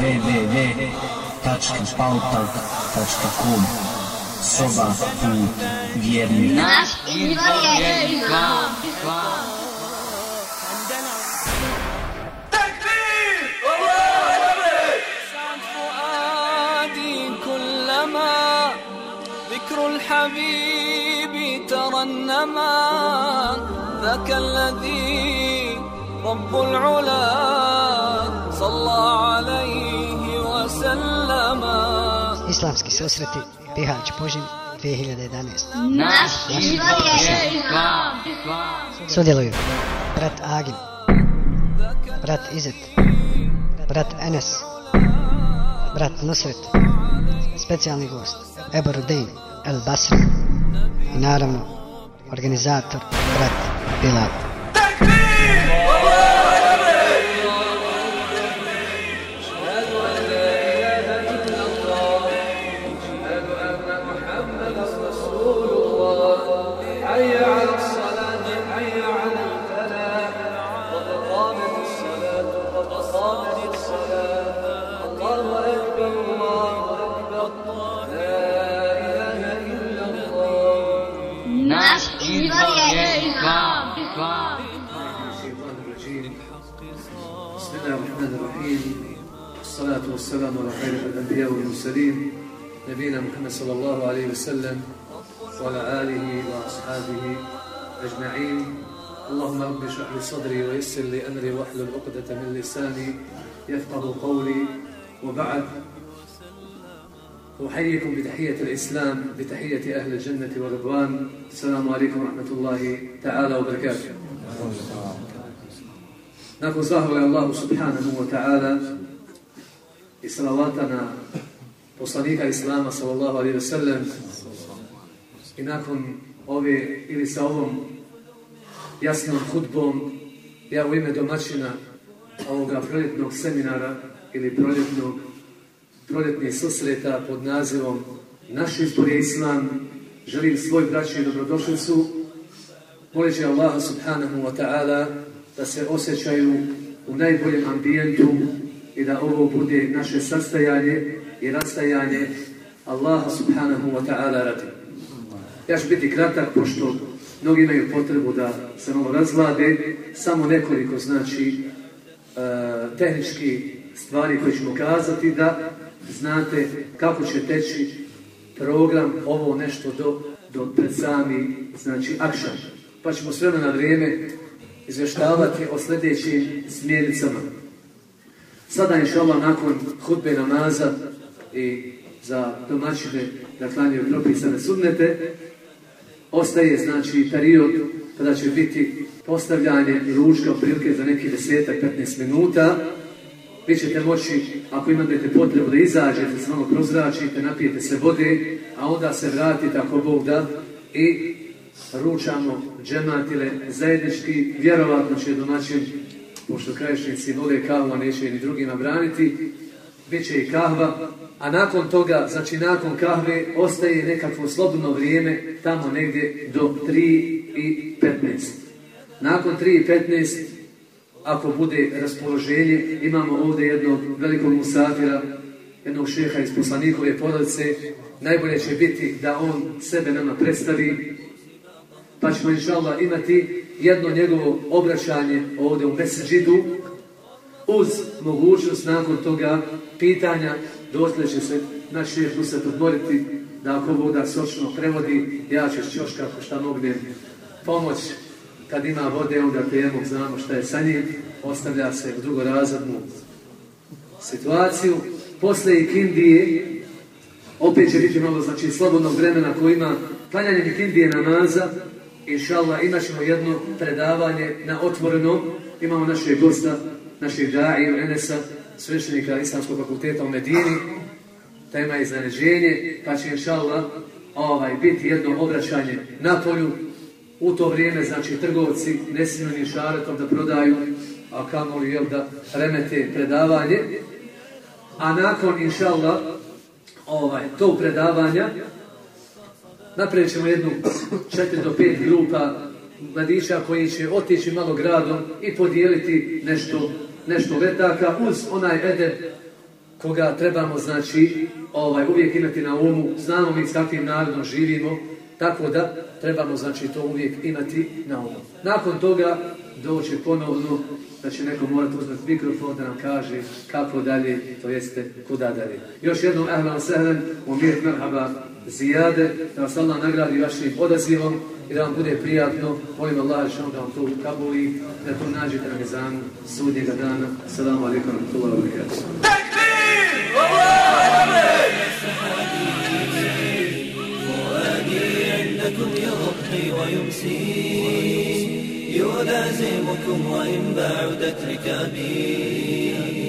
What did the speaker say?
www.pautalk.com Soba put vjernika. Naš izvor je islam. سعد فؤادي كلما ذكر الحبيب ترنما ذاك الذي رب العلا صلى عليه وسلم Islamski susreti Bihać Pužin 2011. Naš izvor je islam. Sudjeluju brat Agim, brat Izet, brat Enes, brat Nusret, specijalni gost Eborudin El Basri i naravno organizator brat Bilal. بسم الله الرحمن الرحيم. الصلاة والسلام على خير الأنبياء والمرسلين نبينا محمد صلى الله عليه وسلم وعلى آله وأصحابه أجمعين. اللهم رب اشرح لي صدري ويسر لي أمري واحلل عقدة من لساني يفقه قولي. وبعد أحييكم بتحية الإسلام بتحية أهل الجنة والرضوان. السلام عليكم ورحمة الله تعالى وبركاته. Nakon zahvale Allahu subhanahu wa ta'ala i salavata na poslanika Islama sallallahu alaihi wa sallam i nakon ove ili sa ovom jasnom hudbom ja u ime domaćina ovoga proljetnog seminara ili proljetnog proljetnih susreta pod nazivom Naš izbor je Islam želim svoj braći i dobrodošlicu moleći Allah subhanahu wa ta'ala da se osjećaju u najboljem ambijentu i da ovo bude naše sastajanje i rastajanje Allaha subhanahu wa ta'ala radi. Ja ću biti kratak, pošto mnogi imaju potrebu da se malo razvlade, samo nekoliko znači eh, tehnički stvari koje ćemo kazati da znate kako će teći program ovo nešto do, do pred sami znači akšan. Pa ćemo sve na vrijeme izveštavati o sljedećim smjernicama. Sada, inša Allah, nakon hudbe namaza i za domaćine da klanjaju propisane sudnete, ostaje, znači, period kada će biti postavljanje ručka prilike za neki desetak, 15 minuta. Vi ćete moći, ako imate potrebu da izađete, samo prozračite, napijete se vode, a onda se vratite, ako Bog da, i ručamo džematile zajednički, vjerovatno će domaćin, pošto krajišnici vole kahva, neće ni drugima braniti, bit će i kahva, a nakon toga, znači nakon kahve, ostaje nekakvo slobodno vrijeme, tamo negdje do 3 i 15. Nakon 3 i 15, ako bude raspoloženje, imamo ovdje jednog velikog musafira, jednog šeha iz poslanikove porodice, najbolje će biti da on sebe nama predstavi, pa ćemo inša Allah imati jedno njegovo obraćanje ovdje u meseđidu, uz mogućnost nakon toga pitanja, dosle će se naš šef Rusat odmoriti, da ako voda sočno prevodi, ja ću još kako šta mognem pomoć. Kad ima vode, onda pijemo, znamo šta je sa njim, ostavlja se u drugorazadnu situaciju. Posle ikindije, opet će biti malo znači, slobodnog vremena koji ima klanjanje ikindije namaza, inša Allah, imat ćemo jedno predavanje na otvorenom, imamo našeg gosta, našeg da'i, Enesa, sveštenika Islamskog fakulteta u Medini, tema je iznenađenje, pa će inša Allah, ovaj, biti jedno obraćanje na polju, u to vrijeme, znači, trgovci ne smiju ni šaretom da prodaju, a kamoli, jel, da remete predavanje, a nakon, inša Allah, ovaj, tog predavanja, napravit ćemo jednu četiri do pet grupa mladića koji će otići malo gradom i podijeliti nešto, nešto letaka uz onaj edep koga trebamo, znači, ovaj, uvijek imati na umu, znamo mi s kakvim narodom živimo, tako da trebamo, znači, to uvijek imati na umu. Nakon toga doće ponovno da će neko morati uzmeti mikrofon da nam kaže kako dalje, to jeste kuda dalje. Još jednom, ahlan sahlan, umir merhaba zijade, da vas Allah nagradi vašim odazivom i da vam bude prijatno. Molim Allah što da vam to kabuli, da to nađete na mezanu sudnjega dana. Salamu alaikum, rahmatullahi wa barakatuh. عندكم يضحي ويمسي يلازمكم وإن بعدت ركابي